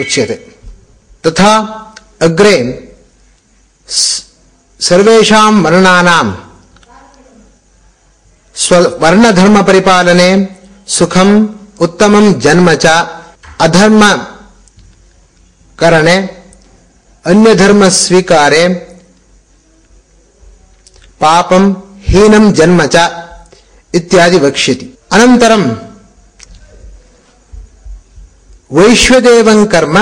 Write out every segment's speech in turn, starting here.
उच्यते। तथा अग्रे सर्वेषां वर्णानां स्ववर्णधर्मपरिपालने सुखम् उत्तमं जन्म च, अधर्मकरणे, अन्यधर्मस्वीकारे पापं हीनं जन्म च इत्यादि वक्ष्यति। अनन्तरं वैश्वदेवं कर्म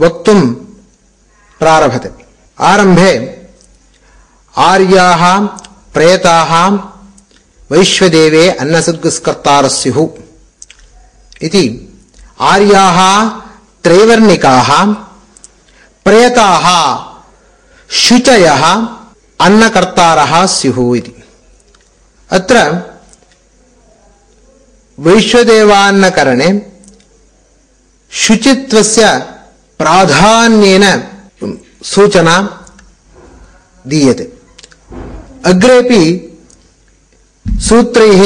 वक्तुं प्रारभते। आरम्भे आर्याः प्रेताः वैश्वदेवे अन्नसद्गस्कर्तारः स्युः इति आर्याः शुचयः अन्नकर्तारः स्युः इति। अत्र वैश्वदेवान्नकरणे शुचित्वस्य प्राधान्येन सूचना दीयते। अग्रेपि सूत्रैः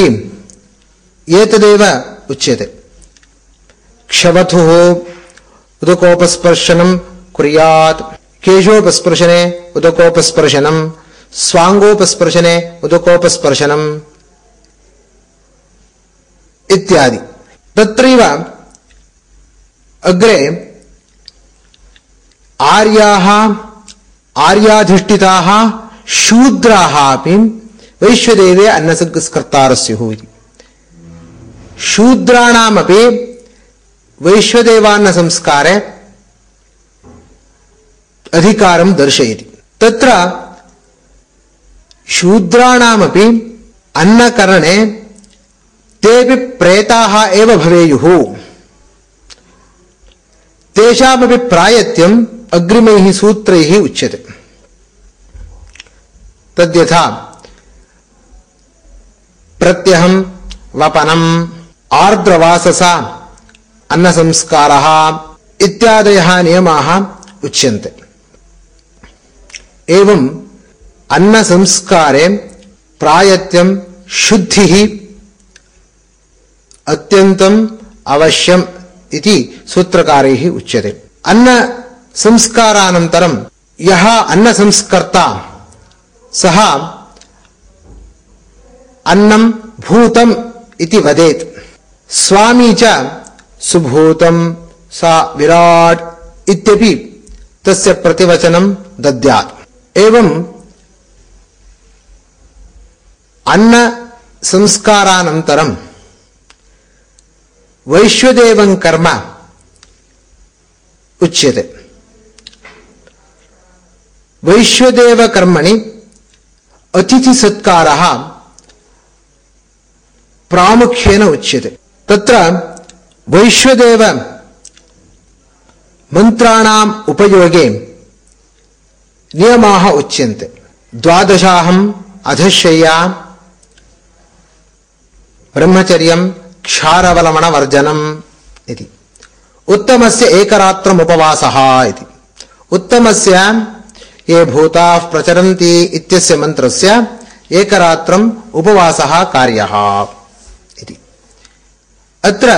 एतदेव उच्यते। क्षवथुः उदकोपस्पर्शनं कुर्यात्। केशोपस्पर्शने उदकोपस्पर्शनं, स्वाङ्गोपस्पर्शने उदकोपस्पर्शनम् इत्यादि। तत्रैव अग्रे आर्याः, आर्याधिष्ठिताः, शूद्राः अपि वैश्वदेवे अन्नसद्गस्कर्तारः स्युः इति शूद्राणामपि वैश्वदेवान्नसंस्कारे अधिकारं दर्शयति। तत्र शूद्राणामपि अन्नकरणे तेऽपि प्रेताः एव भवेयुः। तेषामपि प्रायत्यम् अग्रिमैः सूत्रैः उच्यते। तद्यथा प्रत्यहं वपनम्, आर्द्रवाससा, अन्नसंस्कारः इत्यादयः नियमाः उच्यन्ते। एवम् अन्नसंस्कारे अत्यन्तम् अवश्यम् इति सूत्रकारैः उच्यते। अन्न अन्नसंस्कारानन्तरं यः अन्नसंस्कर्ता, सः अन्नं भूतम् इति वदेत्। स्वामी च सुभूतं सा विराट् इत्यपि तस्य प्रतिवचनं दद्यात्। एवम् अन्नसंस्कारानन्तरं वैश्वदेवं कर्म उच्यते। वैश्वदेवकर्मणि अतिथिसत्कारः प्रामुख्येन उच्यते। तत्र वैश्वदेव मन्त्राणाम् उपयोगे नियमाः उच्यन्ते। द्वादशाहम् अधशय्या ब्रह्मचर्यं क्षारवलमणवर्जनम् इति। उत्तमस्य एकरात्रम् उपवासः इति। उत्तमस्य ये भूताः प्रचरन्ति इत्यस्य मन्त्रस्य एकरात्रम् उपवासः कार्यः अत्र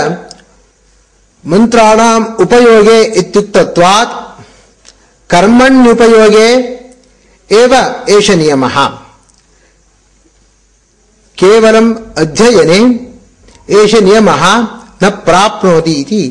मन्त्राणाम् उपयोगे इत्युक्तत्वात् कर्मण्युपयोगे एव एष नियमः। केवलम् अध्ययने एष नियमः न प्राप्नोति इति